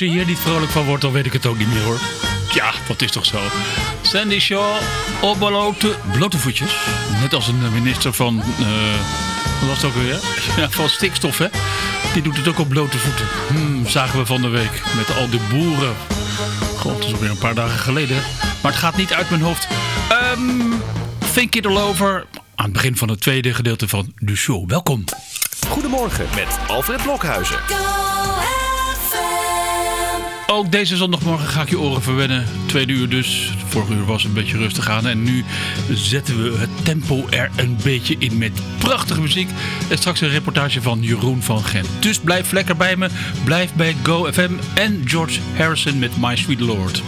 als je hier niet vrolijk van wordt, dan weet ik het ook niet meer hoor. Ja, dat is toch zo. Sandy Shaw op blote, blote voetjes. Net als een minister van... Uh, wat was het ook weer? Ja, van stikstof, hè? Die doet het ook op blote voeten. Hmm, zagen we van de week met al die boeren. God, dat is alweer een paar dagen geleden. Maar het gaat niet uit mijn hoofd. Um, think it all over. Aan het begin van het tweede gedeelte van de show. Welkom. Goedemorgen met Alfred Blokhuizen. Ook deze zondagmorgen ga ik je oren verwennen. Tweede uur dus. Vorige uur was een beetje rustig aan. En nu zetten we het tempo er een beetje in met prachtige muziek. En straks een reportage van Jeroen van Gent. Dus blijf lekker bij me. Blijf bij Go FM en George Harrison met My Sweet Lord.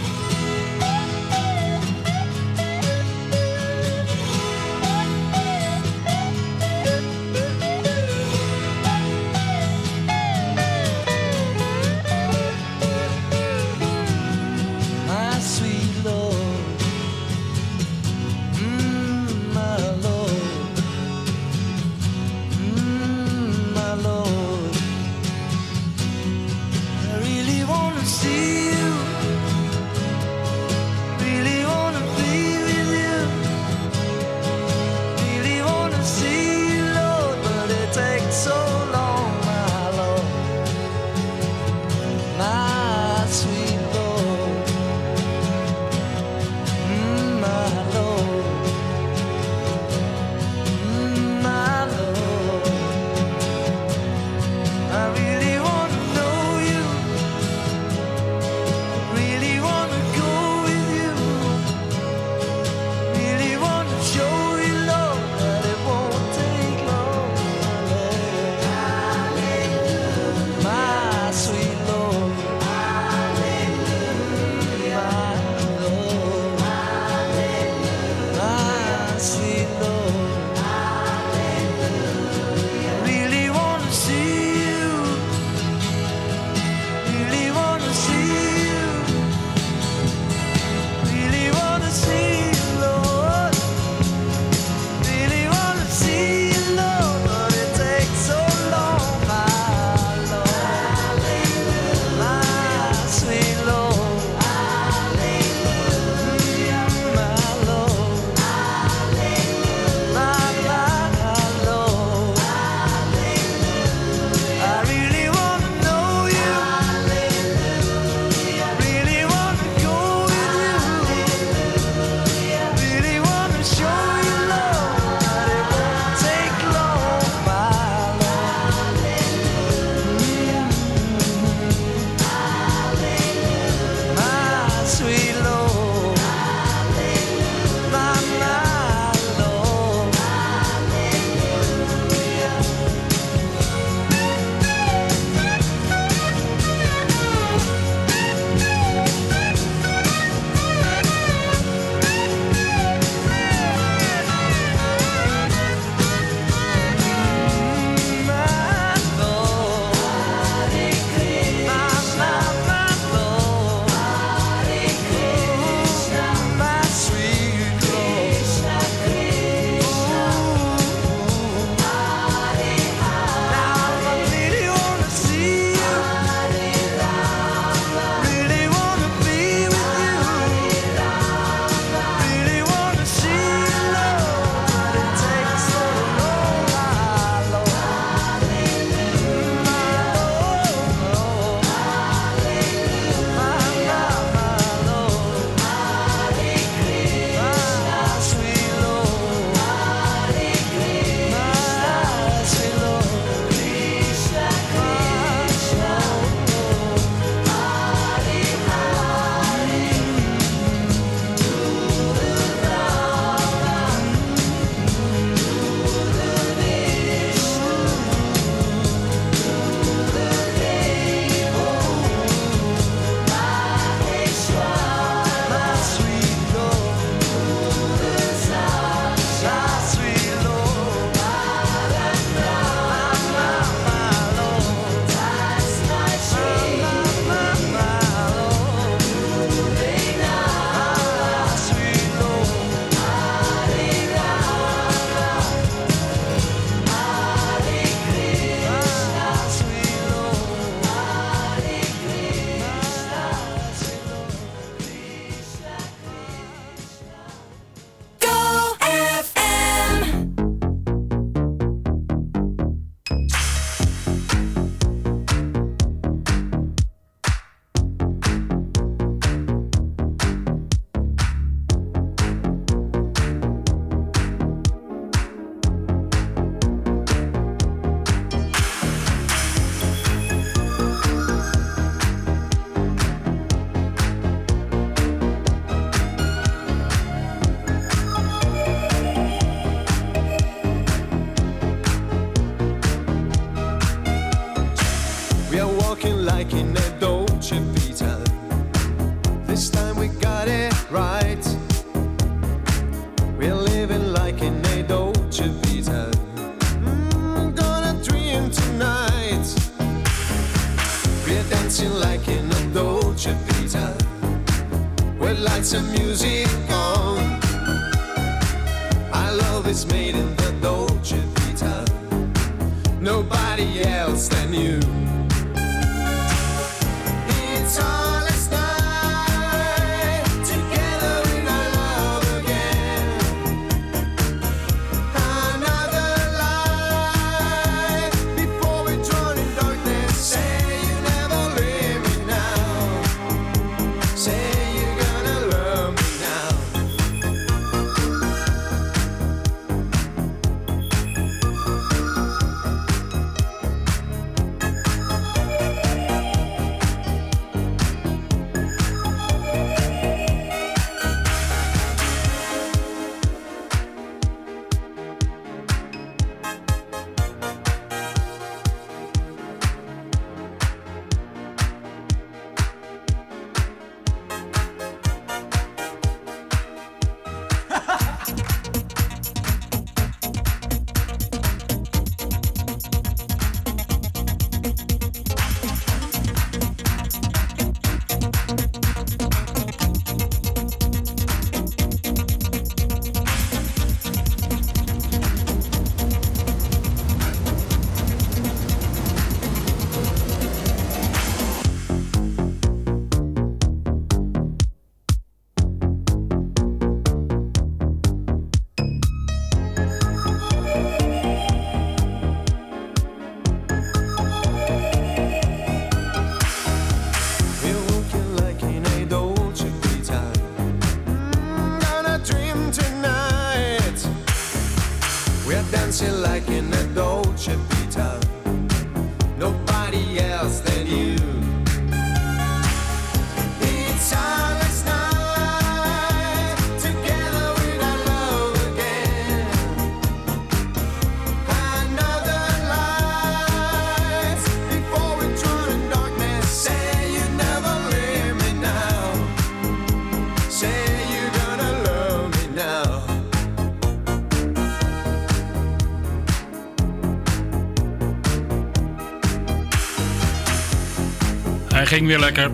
Ging weer lekker.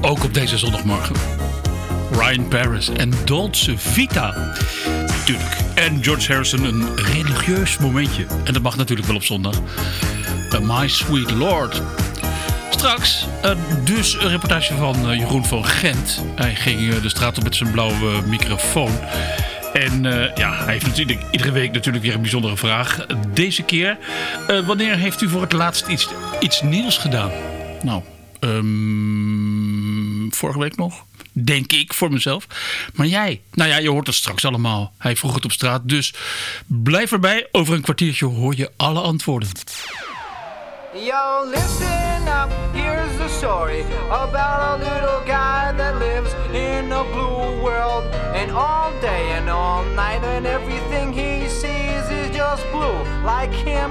Ook op deze zondagmorgen. Ryan Paris en Dolce Vita. Tuurlijk. En George Harrison een religieus momentje. En dat mag natuurlijk wel op zondag. My Sweet Lord. Straks uh, dus een reportage van uh, Jeroen van Gent. Hij ging de straat op met zijn blauwe microfoon. En ja, hij heeft natuurlijk iedere week natuurlijk weer een bijzondere vraag. Deze keer, wanneer heeft u voor het laatst iets, iets nieuws gedaan? Nou, Um, vorige week nog. Denk ik voor mezelf. Maar jij, nou ja, je hoort het straks allemaal. Hij vroeg het op straat. Dus blijf erbij. Over een kwartiertje hoor je alle antwoorden. Yo, listen up, here's the story about a little guy that lives in a blue world. And all day and all night, and everything he sees is just blue. Like him,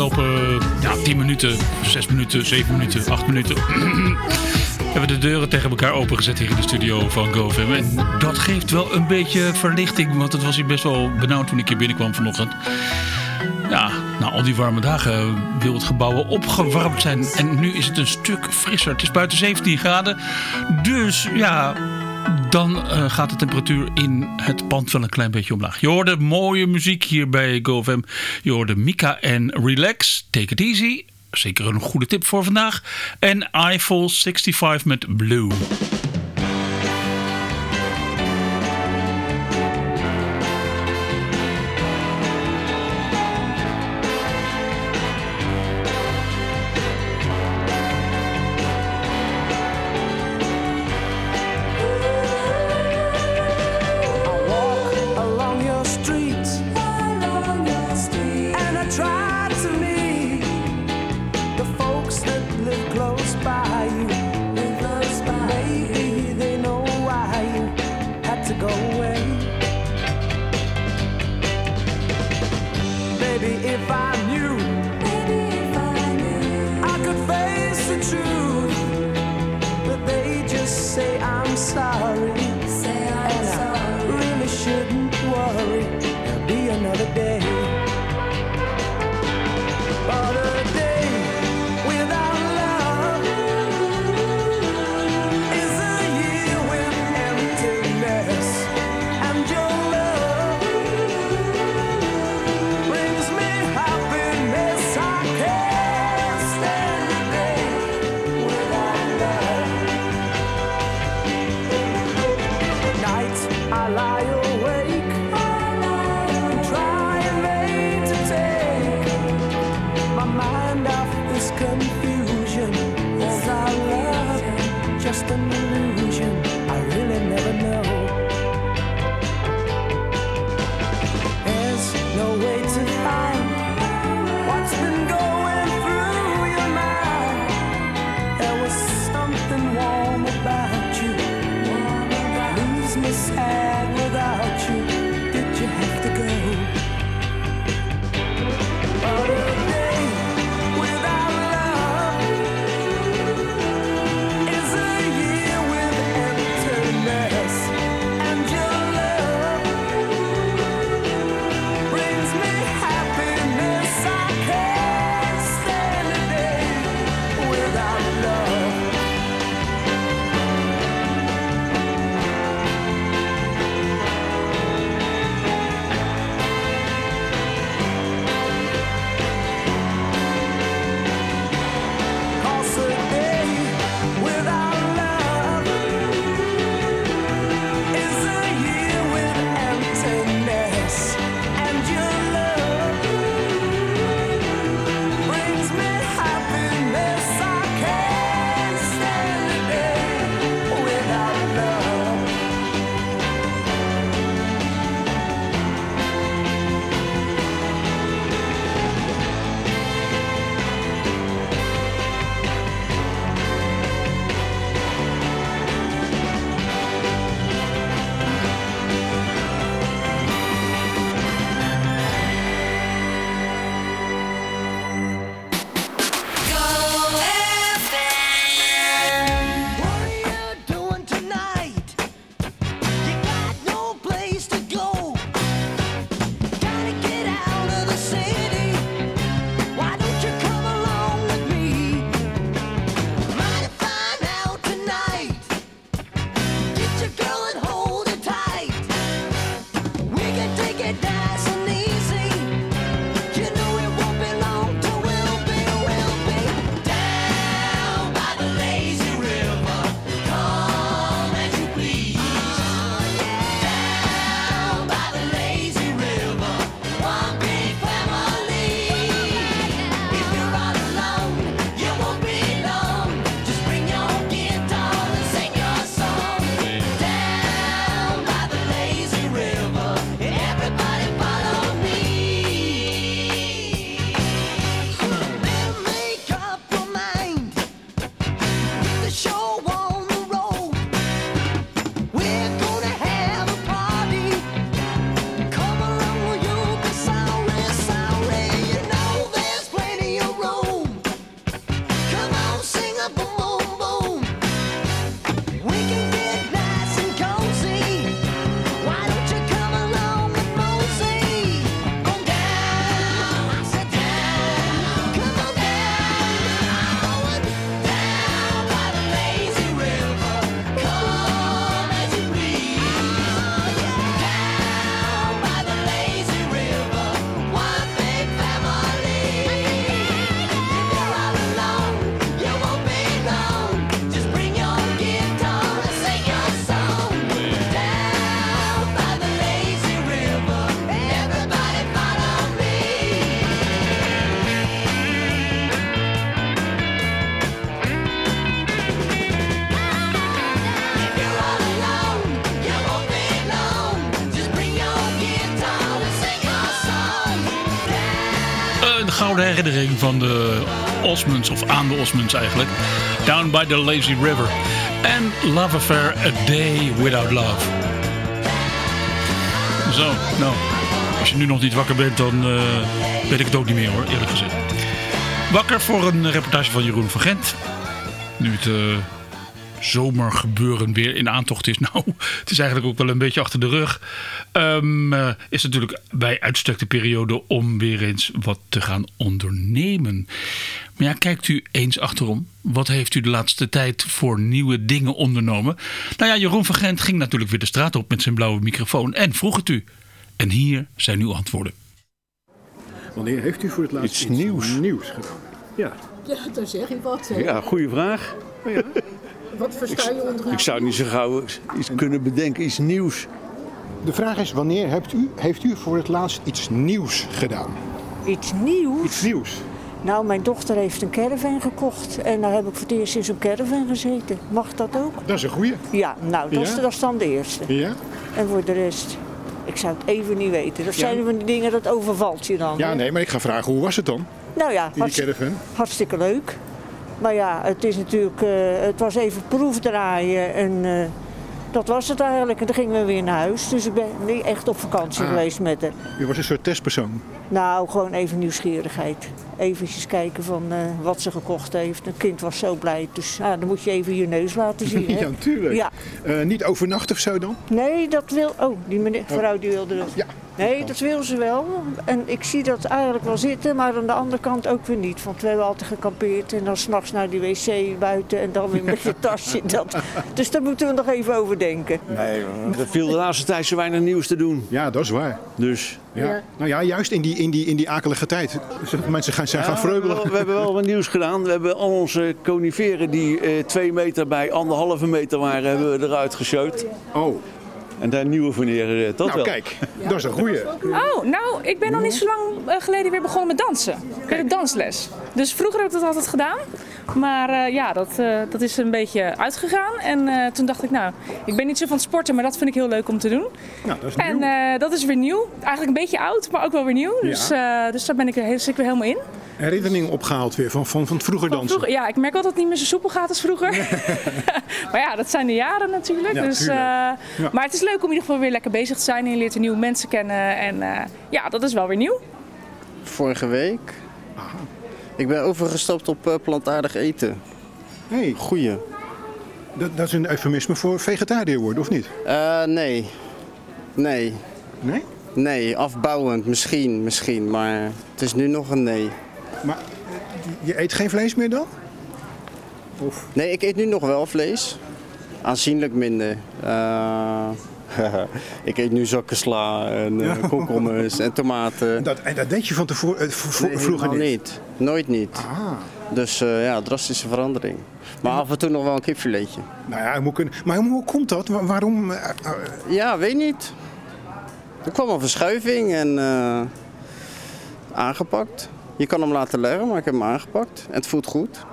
afgelopen ja, 10 minuten, 6 minuten, 7 minuten, 8 minuten... hebben de deuren tegen elkaar opengezet hier in de studio van GoFam. En dat geeft wel een beetje verlichting, want het was hier best wel benauwd toen ik hier binnenkwam vanochtend. Ja, na al die warme dagen wil het gebouw opgewarmd zijn. En nu is het een stuk frisser. Het is buiten 17 graden. Dus ja, dan uh, gaat de temperatuur in het pand wel een klein beetje omlaag. Je hoorde mooie muziek hier bij GoFM. Je hoorde Mika en Relax, Take It Easy. Zeker een goede tip voor vandaag. En Eiffel 65 met Blue. Van de Osmonds, of aan de Osmonds eigenlijk. Down by the Lazy River. En Love Affair, A Day Without Love. Zo, nou, als je nu nog niet wakker bent, dan eh, weet ik het ook niet meer hoor, eerlijk gezegd. Wakker voor een reportage van Jeroen van Gent. Nu het uh, zomergebeuren weer in aantocht is. Nou, het is eigenlijk ook wel een beetje achter de rug. Um, uh, is natuurlijk bij uitstek de periode om weer eens wat te gaan ondernemen. Maar ja, kijkt u eens achterom. Wat heeft u de laatste tijd voor nieuwe dingen ondernomen? Nou ja, Jeroen van Gent ging natuurlijk weer de straat op met zijn blauwe microfoon en vroeg het u. En hier zijn uw antwoorden. Wanneer heeft u voor het laatst Iets iets, nieuws. nieuws gedaan? Ja. Ja, dan zeg je wat. hè. Ja, goede vraag. Wat versta je onder Ik zou niet zo gauw iets kunnen bedenken, iets nieuws. De vraag is, wanneer hebt u, heeft u voor het laatst iets nieuws gedaan? Iets nieuws? Iets nieuws? Nou, mijn dochter heeft een caravan gekocht. En daar heb ik voor het eerst in zo'n caravan gezeten. Mag dat ook? Dat is een goeie. Ja, nou, dat, is, Ja? dat is dan de eerste. Ja? En voor de rest, ik zou het even niet weten. Dat zijn van die dingen, dat overvalt je dan. Ja, hè? nee, maar ik ga vragen, hoe was het dan? Nou ja, die hartstikke, caravan? hartstikke leuk. Maar ja, het is natuurlijk, eh, het was even proefdraaien en eh, dat was het eigenlijk. En dan gingen we weer naar huis. Dus ik ben niet echt op vakantie Ah. geweest met haar. U was een soort testpersoon. Nou, gewoon even nieuwsgierigheid. Even kijken van eh, wat ze gekocht heeft. Een kind was zo blij, dus ja, dan moet je even je neus laten zien. Hè? Ja, natuurlijk. Ja. Eh, niet overnacht of zo dan? Nee, dat wil... Oh, die meneer, vrouw die wilde dat. Ja. Nee, dat wil ze wel. En ik zie dat eigenlijk wel zitten, maar aan de andere kant ook weer niet. Want we hebben altijd gekampeerd en dan s'nachts naar die wc buiten en dan weer met je tasje. Dat. Dus daar moeten we nog even over denken. Nee, er viel de laatste tijd zo weinig nieuws te doen. Ja, dat is waar. Dus Ja. Ja. Nou ja, juist in die, in die, in die akelige tijd. Dus mensen gaan, zijn gaan Ja, we, hebben vreugelen. wel, we hebben wel wat nieuws gedaan. We hebben al onze coniferen die eh, twee meter bij anderhalve meter waren, hebben we eruit geshoot. Oh, En daar nieuwe voor neergezet. Dat nou wel. kijk, dat is een goeie. Oh, nou, ik ben nog niet zo lang eh, geleden weer begonnen met dansen. Ik heb een dansles. Dus vroeger heb ik dat altijd gedaan. Maar eh, ja, dat, eh, dat is een beetje uitgegaan. En eh, toen dacht ik, nou, ik ben niet zo van het sporten, maar dat vind ik heel leuk om te doen. Nou, dat is En nieuw. eh, dat is weer nieuw. Eigenlijk een beetje oud, maar ook wel weer nieuw. Dus, eh, dus daar ben ik, er, heel- zit ik weer helemaal in. Herinneringen opgehaald weer van, van, van het vroeger dansen. Vroeger, ja, ik merk wel dat het niet meer zo soepel gaat als vroeger. maar ja, dat zijn de jaren natuurlijk. Ja, dus, eh, Ja. Maar het is leuk om in ieder geval weer lekker bezig te zijn. En je leert er nieuwe mensen kennen. En eh, ja, dat is wel weer nieuw. Vorige week. Ik ben overgestapt op eh, plantaardig eten. Hey, Goeie. dat, dat is een eufemisme voor vegetariër worden, of niet? Eh, nee. Nee. Nee? Nee, afbouwend. Misschien, misschien. Maar het is nu nog een nee. Maar je eet geen vlees meer dan? Of? Nee, ik eet nu nog wel vlees. Aanzienlijk minder. Eh, ik eet nu zakken sla en eh, Ja. komkommers en tomaten. Dat, en dat deed je van tevoren, eh, Nee, vroeger niet? niet. Nooit niet. Ah, Dus eh, ja, drastische verandering. Maar af en toe nog wel een kipfiletje. nou ja, kunnen, maar hoe komt dat? Wa- Waarom? Ja, weet niet. Er kwam een verschuiving en aangepakt. Je kan hem laten leggen, maar ik heb hem aangepakt. En het voelt goed.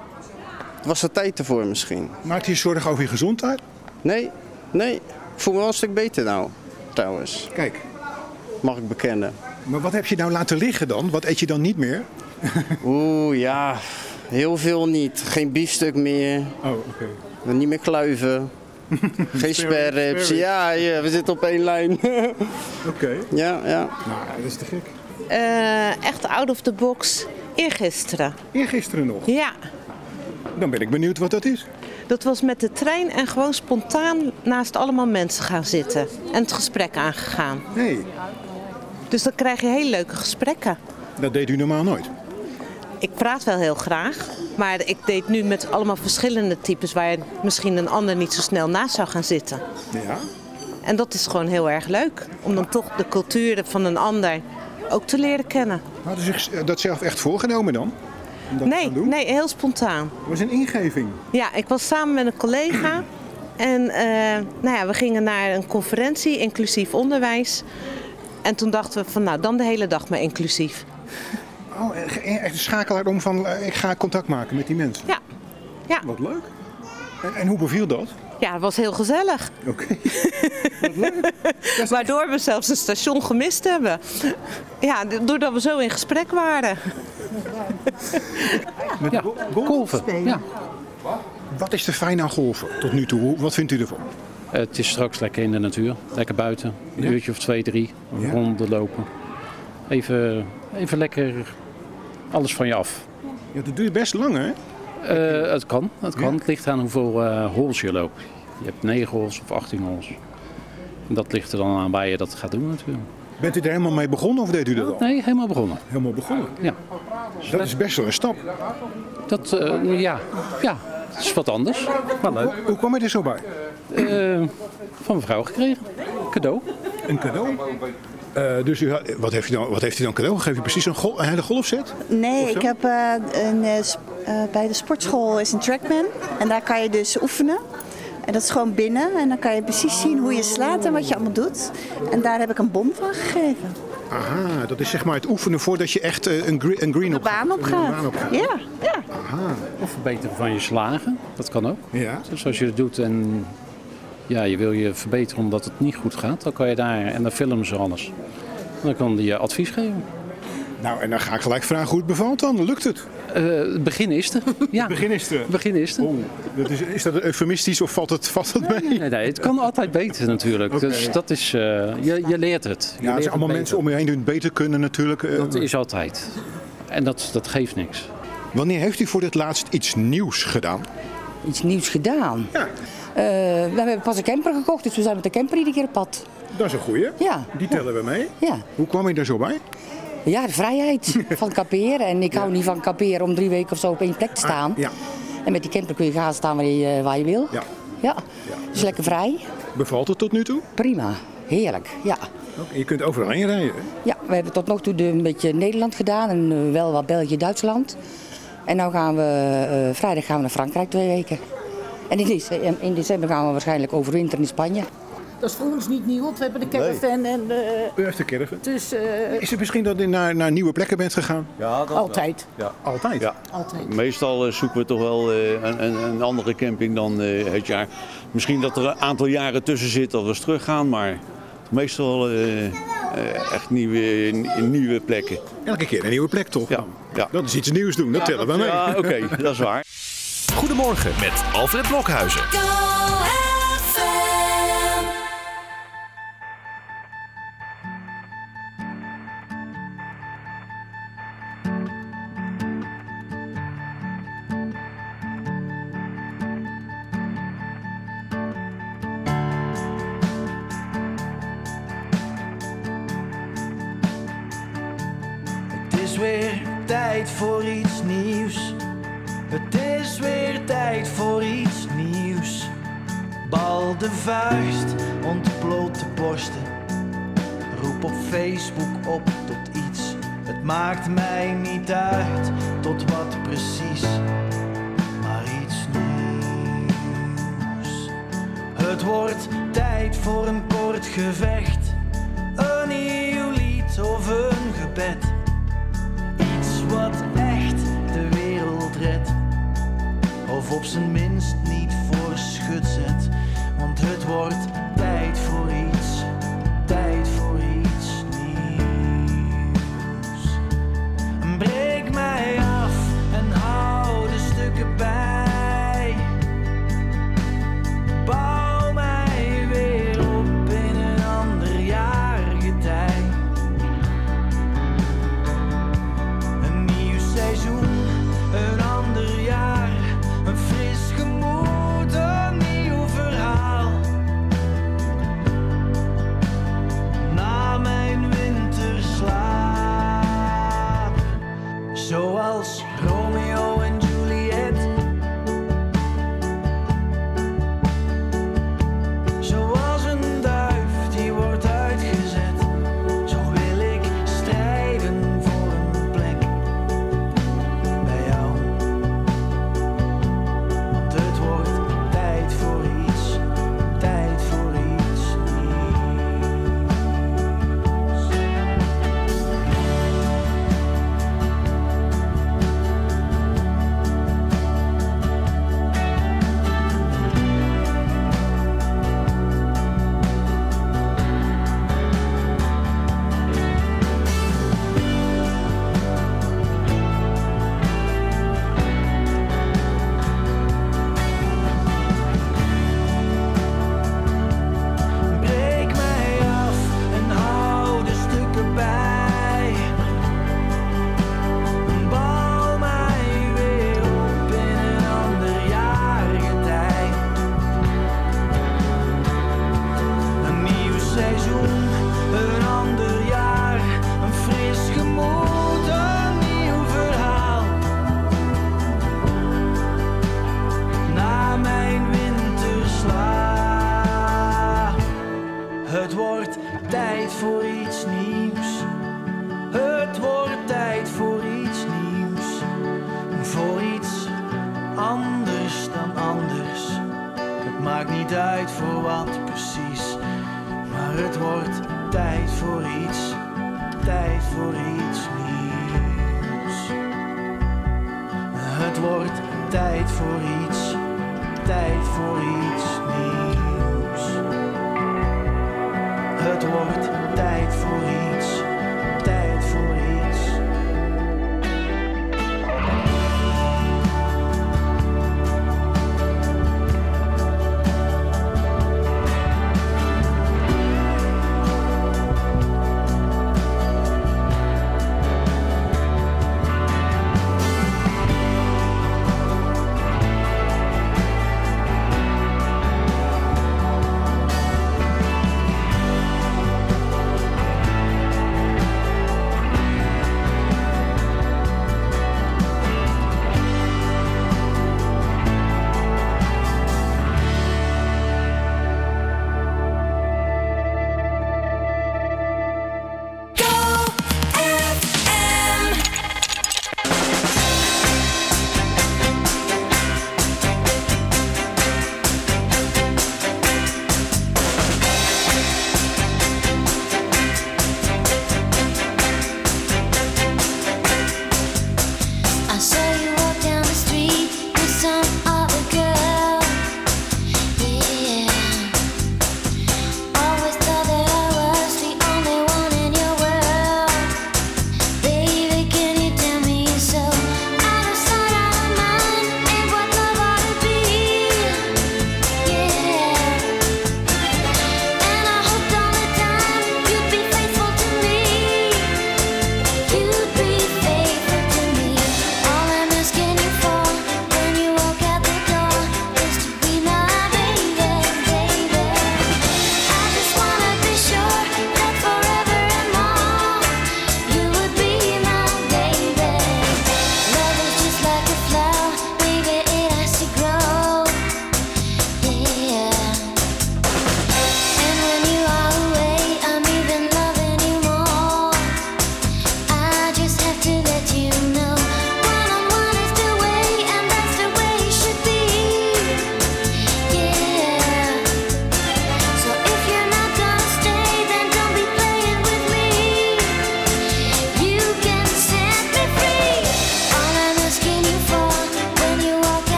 Het was er tijd ervoor misschien. maakt je zorgen over je gezondheid? Nee, nee. Ik voel me wel een stuk beter nou, trouwens. Kijk, Mag ik bekennen. maar wat heb je nou laten liggen dan? Wat eet je dan niet meer? Oeh, ja. Heel veel niet. Geen biefstuk meer. Oh, oké. Niet meer kluiven. Geen sperrips. Ja, ja, we zitten op één lijn. Oké. ja, ja. Nou, dat is te gek. Eh, echt out of the box. Eergisteren. Eergisteren nog. Ja, Dan ben ik benieuwd wat dat is. Dat was met de trein en gewoon spontaan naast allemaal mensen gaan zitten. En het gesprek aangegaan. Nee, Dus dan krijg je heel leuke gesprekken. dat deed u normaal nooit. Ik praat wel heel graag, maar ik deed nu met allemaal verschillende types waar misschien een ander niet zo snel naast zou gaan zitten. Ja? En dat is gewoon heel erg leuk. Om dan toch de cultuur van een ander ook te leren kennen. Hadden ze zich eh, dat zelf echt voorgenomen dan? Om dat Nee, doen? nee, heel spontaan. Het was een ingeving. Ja, ik was samen met een collega. En eh, nou ja, we gingen naar een conferentie, inclusief onderwijs. En toen dachten we van nou, dan de hele dag maar inclusief. Oh, echt echt een schakelaar om van, eh, ik ga contact maken met die mensen. Ja, ja, Wat leuk. En, en hoe beviel dat? Ja, het was heel gezellig. Oké. Waardoor we zelfs het station gemist hebben. Ja, doordat we zo in gesprek waren. Met go- golfen? Ja. Wat is er fijn aan golfen tot nu toe? Wat vindt u ervan? Het is straks lekker in de natuur. Lekker buiten. Een Ja? uurtje of twee, drie. Ja. Rondlopen. Even, even lekker alles van je af. Ja, dat duurt best lang, hè? Eh, het kan. Het kan. Het ligt aan hoeveel eh holes je loopt. Je hebt 9 holes of 18 holes. En dat ligt er dan aan waar je dat gaat doen natuurlijk. Bent u er helemaal mee begonnen of deed u dat al? Nee, helemaal begonnen. Helemaal begonnen? Ja. Dat is best wel een stap. Dat, eh, ja. ja, is wat anders. Maar leuk. Hoe kwam je er zo bij? Eh, van mevrouw gekregen. Cadeau. Een cadeau? Eh, dus u had, wat, heeft u dan, wat heeft u dan cadeau gegeven? Precies een, gol, een hele golfset? Nee, ik heb eh, een, bij de sportschool is een trackman. En daar kan je dus oefenen. En dat is gewoon binnen. En dan kan je precies zien hoe je slaat en wat je allemaal doet. En daar heb ik een bom van gegeven. Aha, dat is zeg maar het oefenen voordat je echt eh, een, gre- een green De op baan op Een gaat. baan op gaat. Ja, ja. Aha. Of verbeteren van je slagen. Dat kan ook. Ja. Dus als je het doet en ja, je wil je verbeteren omdat het niet goed gaat, dan kan je daar en dan filmen ze alles. En dan kan die je advies geven. Nou, en dan ga ik gelijk vragen hoe het bevalt dan. Lukt het? Eh, het begin is er. Ja, Het begin is er. het begin is er. Dat is, is dat eufemistisch of valt het, valt het mee? Nee, nee, het kan altijd beter natuurlijk. Dus dat is, eh, je, je leert het. Je Ja, zijn allemaal het mensen om je heen die het beter kunnen natuurlijk. Eh, Dat is altijd. En dat, dat geeft niks. Wanneer heeft u voor het laatst iets nieuws gedaan? Iets nieuws gedaan. Ja. we hebben pas een camper gekocht, dus we zijn met de camper iedere keer op pad. Dat is een goeie. Ja. Die tellen we mee. Ja. Hoe kwam je daar zo bij? Ja, de vrijheid van kamperen. En ik hou niet van kamperen om drie weken of zo op één plek te staan. Ah, ja. En met die camper kun je gaan staan waar je, waar je wil. Ja. Ja. Dus lekker vrij. Bevalt het tot nu toe? Prima. Heerlijk. Ja. Je kunt overal heen rijden. hè? Ja, we hebben tot nog toe de, een beetje Nederland gedaan en eh, wel wat België, Duitsland. En nu gaan we, eh, vrijdag gaan we naar Frankrijk twee weken. En in, in december gaan we waarschijnlijk overwinteren in Spanje. Dat is voor ons niet nieuw, want we hebben de caravan en de... U heeft de caravan. Dus eh, Is het misschien dat u naar, naar nieuwe plekken bent gegaan? Ja, dat wel. altijd. Ja. Altijd? Ja. Altijd. Meestal eh, zoeken we toch wel eh, een, een, een andere camping dan eh, het jaar. Misschien dat er een aantal jaren tussen zit dat we eens teruggaan, maar meestal eh, eh, echt nieuwe, nieuwe plekken. Elke keer een nieuwe plek toch? Ja. ja. Dat is iets nieuws doen, dat tellen we mee. Ja, oké, dat is waar. Goedemorgen met Alfred Blokhuizen. Het is weer tijd voor iets nieuws. Bal de vuist, ontbloot de borsten. Roep op Facebook op tot iets. Het maakt mij niet uit tot wat precies. Maar iets nieuws. Het wordt tijd voor een kort gevecht. Een nieuw lied of Op zijn minst niet voor schut zet. Want het wordt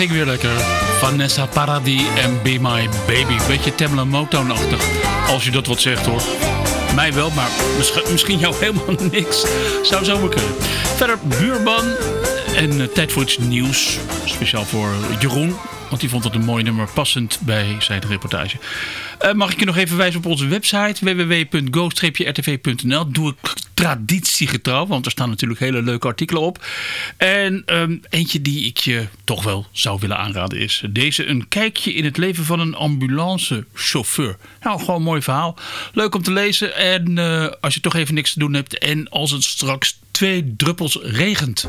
ik weer lekker. Vanessa Paradis en Be My Baby. Beetje Tamla motownachtig Als je dat wat zegt hoor. Mij wel, maar misschien, misschien jou helemaal niks. Zou zomaar kunnen. Verder buurman. En uh, tijd voor iets nieuws. Speciaal voor Jeroen. Want die vond dat een mooi nummer passend bij zijn reportage. Eh, mag ik je nog even wijzen op onze website www.go-rtv.nl. Doe ik traditiegetrouw, want er staan natuurlijk hele leuke artikelen op. En ehm, eentje die ik je toch wel zou willen aanraden is deze. Een kijkje in het leven van een ambulancechauffeur. Nou, gewoon een mooi verhaal. Leuk om te lezen. En eh, als je toch even niks te doen hebt. En als het straks twee druppels regent.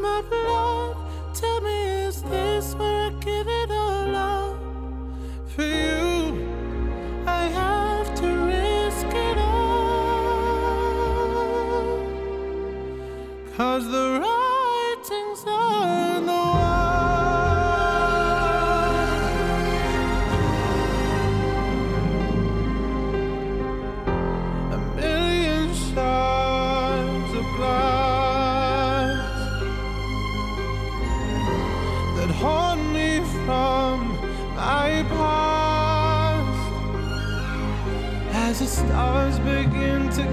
My of love. Tell me, is this where I give it all up for you? I have to risk it all. Cause the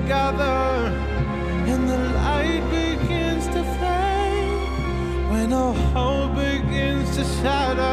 gather and the light begins to fade. When all hope begins to shatter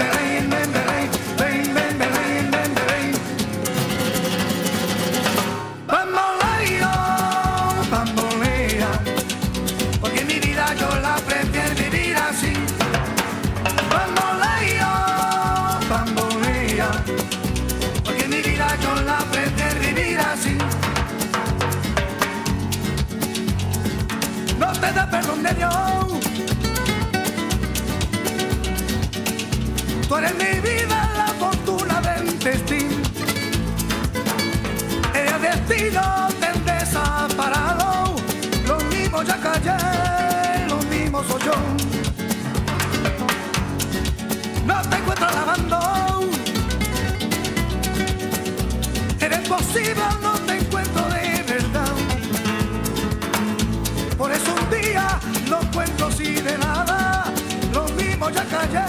vida, la fortuna del destino. El destino te desaparado. Lo mismo ya callé, lo mismo soy yo. No te encuentro lavando. Eres posible, no te encuentro de verdad. Por eso un día no cuento así de nada. Lo mismo ya callé,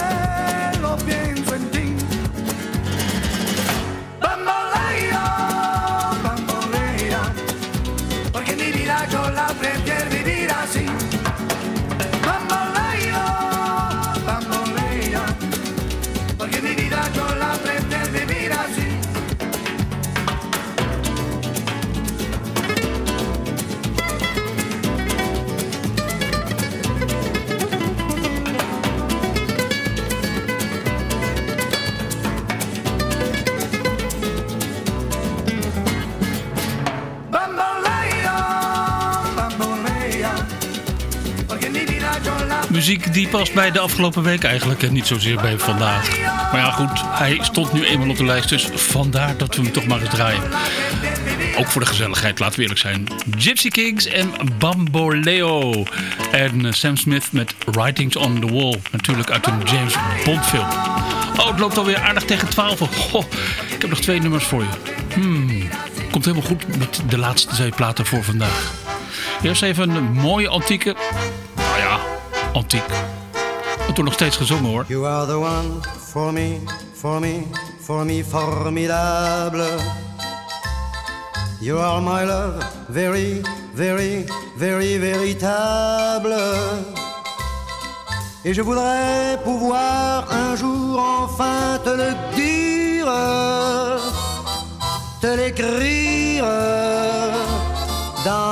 Muziek die past bij de afgelopen week eigenlijk en niet zozeer bij vandaag. Maar ja goed, hij stond nu eenmaal op de lijst, dus vandaar dat we hem toch maar eens draaien. Ook voor de gezelligheid, laten we eerlijk zijn. Gypsy Kings en Bamboleo. En eh, Sam Smith met Writings on the Wall. Natuurlijk uit een James Bond film. Oh, het loopt alweer aardig tegen 12. Goh, ik heb nog twee nummers voor je. Hmm, komt helemaal goed met de laatste twee platen voor vandaag. Eerst even een mooie antieke. Antiek. Wordt er nog steeds gezongen hoor. You are the one for me, for me, for me formidable. You are my love, very, very, very véritable. Et je voudrais pouvoir un jour enfin te le dire, te l'écrire dans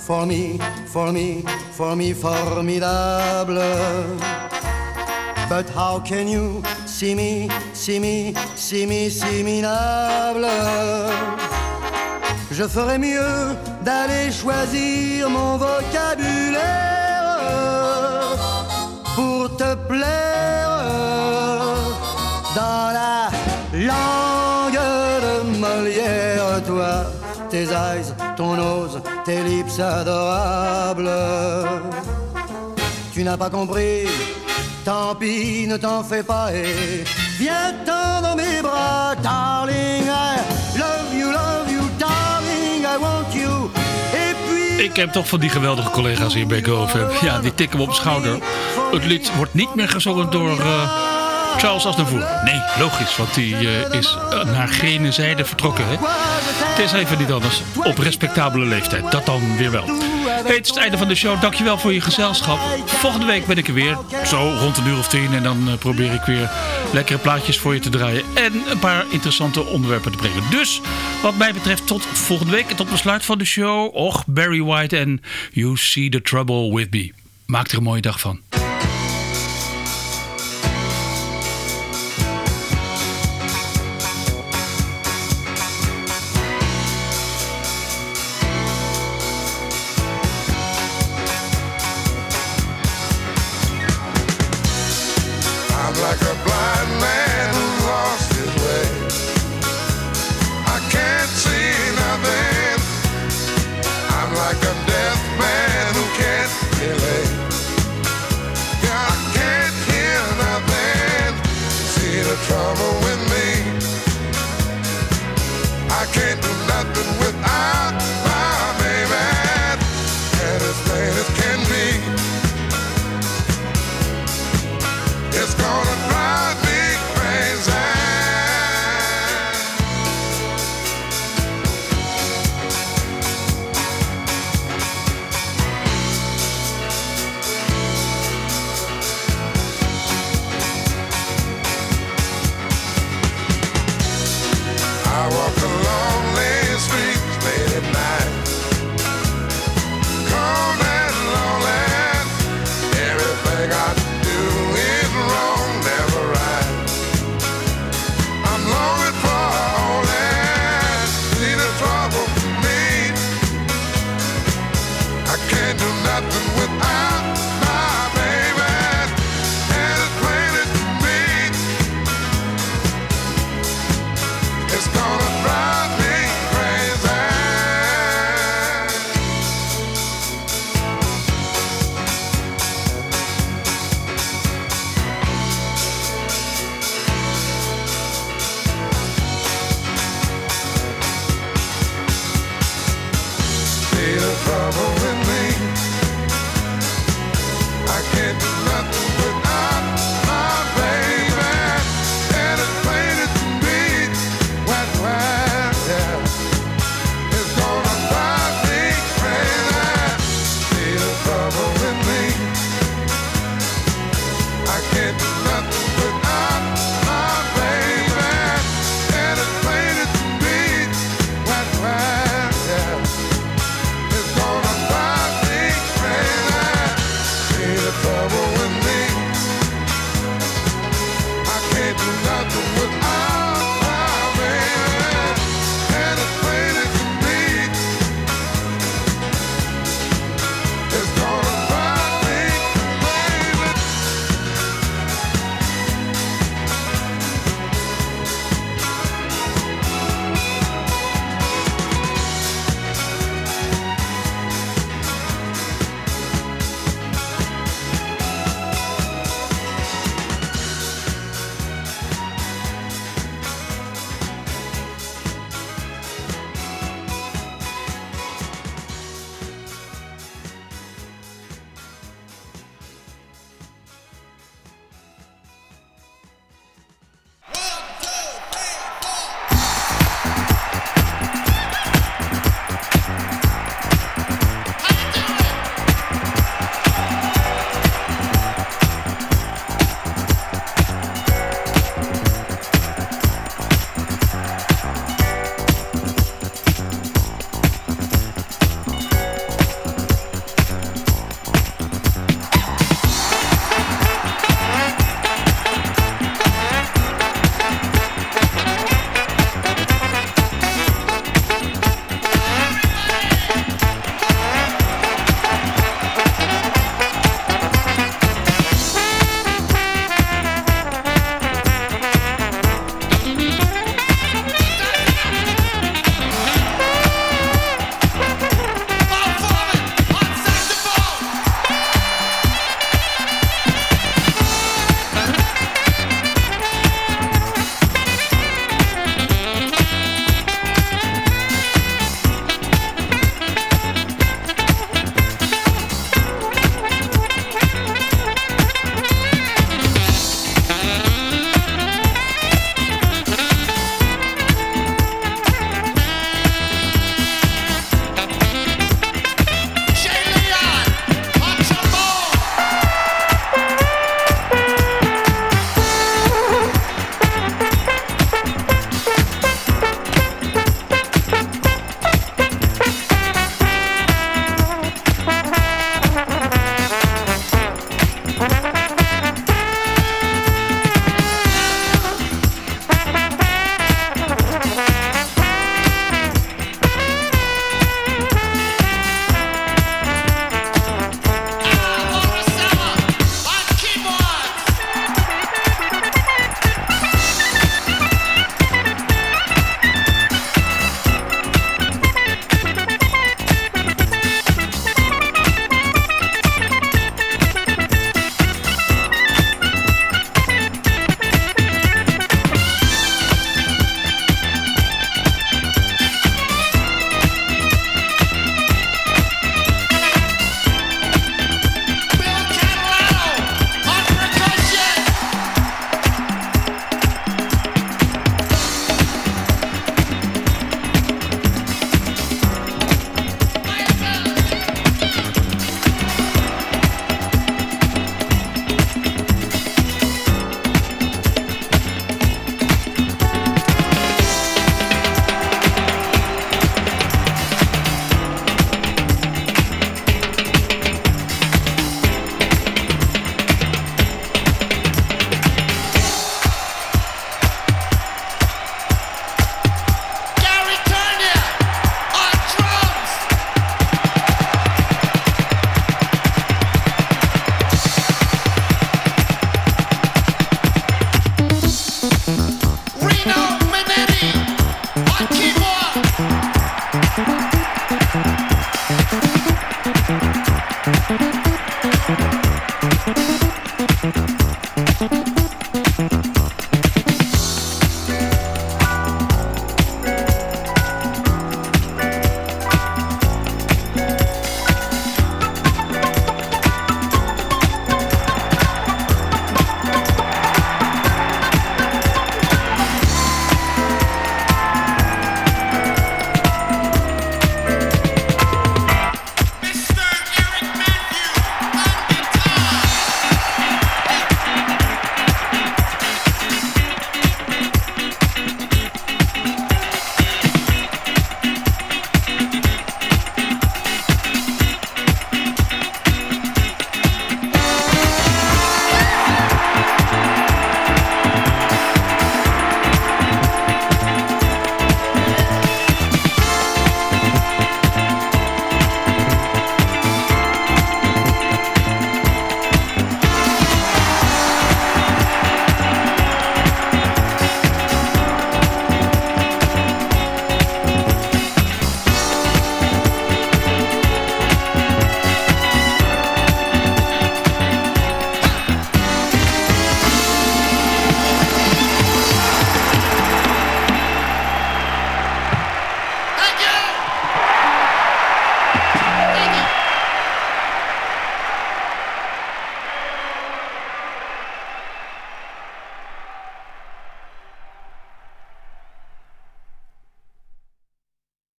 for me, for me, for me, formidable. But how can you see me, see me, see me, see minable Je ferais mieux d'aller choisir mon vocabulaire pour te plaire dans la langue tes eyes, ton nose, tes lips adorables. Tu n'as pas compris, tant pis, ne t'en fais pas et viens-t'en dans mes bras, darling. I love you, love you, darling, I want you. Ik heb toch van die geweldige collega's hier bij GoFM. Ja, die tikken me op de schouder. Het lied wordt niet meer gezongen door eh, Charles Aznavour. Nee, logisch, want die eh, is eh, naar gene zijde vertrokken. Hè? Het is even niet anders. Op respectabele leeftijd. Dat dan weer wel. Het is het einde van de show. Dankjewel voor je gezelschap. Volgende week ben ik er weer. Zo rond een uur of tien. En dan eh, probeer ik weer lekkere plaatjes voor je te draaien. En een paar interessante onderwerpen te brengen. Dus wat mij betreft tot volgende week. En tot besluit van de show. Och, Barry White en You See The Trouble With Me. Maak er een mooie dag van.